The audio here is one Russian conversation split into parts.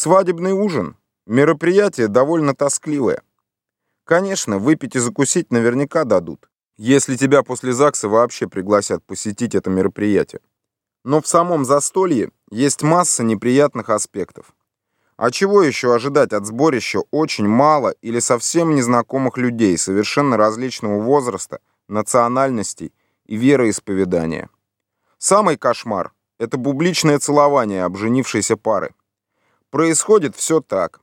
Свадебный ужин – мероприятие довольно тоскливое. Конечно, выпить и закусить наверняка дадут, если тебя после ЗАГСа вообще пригласят посетить это мероприятие. Но в самом застолье есть масса неприятных аспектов. А чего еще ожидать от сборища очень мало или совсем незнакомых людей совершенно различного возраста, национальностей и вероисповедания? Самый кошмар – это публичное целование обженившейся пары. Происходит все так.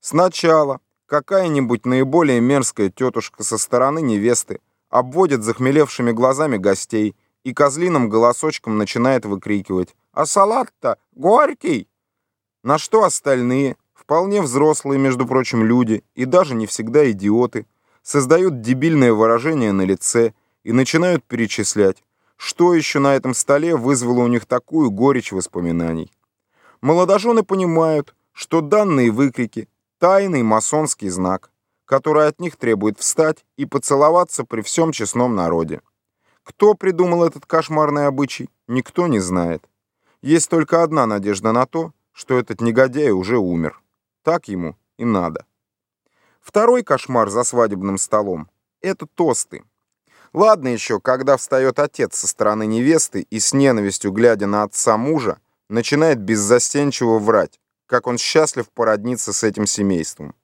Сначала какая-нибудь наиболее мерзкая тетушка со стороны невесты обводит захмелевшими глазами гостей и козлиным голосочком начинает выкрикивать «А салат-то горький!» На что остальные, вполне взрослые, между прочим, люди, и даже не всегда идиоты, создают дебильное выражение на лице и начинают перечислять, что еще на этом столе вызвало у них такую горечь воспоминаний. Молодожены понимают, что данные выкрики – тайный масонский знак, который от них требует встать и поцеловаться при всем честном народе. Кто придумал этот кошмарный обычай, никто не знает. Есть только одна надежда на то, что этот негодяй уже умер. Так ему и надо. Второй кошмар за свадебным столом – это тосты. Ладно еще, когда встает отец со стороны невесты и с ненавистью, глядя на отца мужа, начинает беззастенчиво врать, как он счастлив породниться с этим семейством.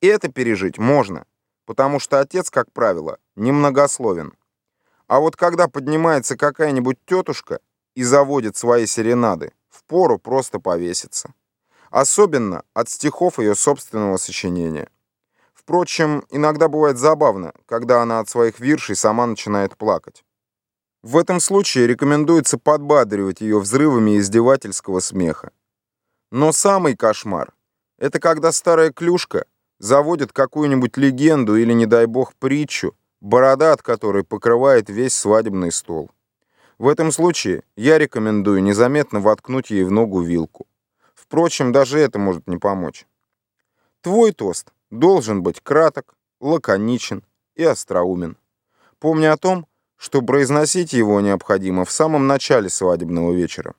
И это пережить можно, потому что отец, как правило, немногословен. А вот когда поднимается какая-нибудь тетушка и заводит свои серенады, впору просто повеситься. Особенно от стихов ее собственного сочинения. Впрочем, иногда бывает забавно, когда она от своих виршей сама начинает плакать. В этом случае рекомендуется подбадривать ее взрывами издевательского смеха. Но самый кошмар — это когда старая клюшка заводит какую-нибудь легенду или, не дай бог, притчу, борода от которой покрывает весь свадебный стол. В этом случае я рекомендую незаметно воткнуть ей в ногу вилку. Впрочем, даже это может не помочь. Твой тост должен быть краток, лаконичен и остроумен. Помни о том, что произносить его необходимо в самом начале свадебного вечера.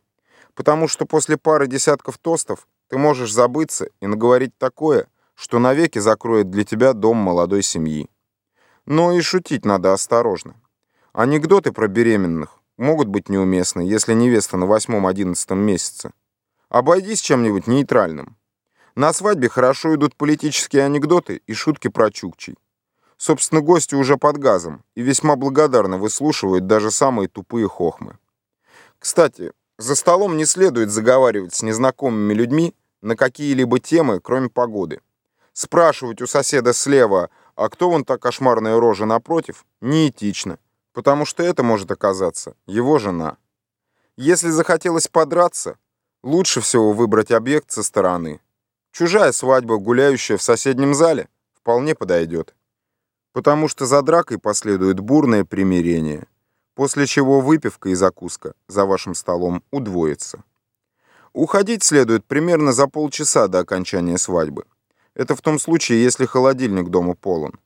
Потому что после пары десятков тостов ты можешь забыться и наговорить такое, что навеки закроет для тебя дом молодой семьи. Но и шутить надо осторожно. Анекдоты про беременных могут быть неуместны, если невеста на восьмом-одиннадцатом месяце. Обойдись чем-нибудь нейтральным. На свадьбе хорошо идут политические анекдоты и шутки про чукчей. Собственно, гости уже под газом и весьма благодарно выслушивают даже самые тупые хохмы. Кстати, за столом не следует заговаривать с незнакомыми людьми на какие-либо темы, кроме погоды. Спрашивать у соседа слева, а кто вон та кошмарная рожа напротив, неэтично, потому что это может оказаться его жена. Если захотелось подраться, лучше всего выбрать объект со стороны. Чужая свадьба, гуляющая в соседнем зале, вполне подойдет потому что за дракой последует бурное примирение, после чего выпивка и закуска за вашим столом удвоится. Уходить следует примерно за полчаса до окончания свадьбы. Это в том случае, если холодильник дома полон.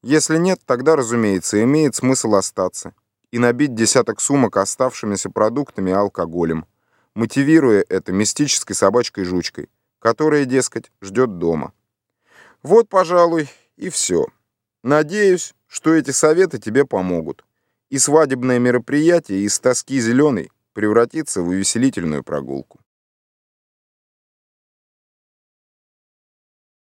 Если нет, тогда, разумеется, имеет смысл остаться и набить десяток сумок оставшимися продуктами и алкоголем, мотивируя это мистической собачкой-жучкой, которая, дескать, ждет дома. Вот, пожалуй, и все. Надеюсь, что эти советы тебе помогут, и свадебное мероприятие из тоски зеленой превратится в увеселительную прогулку.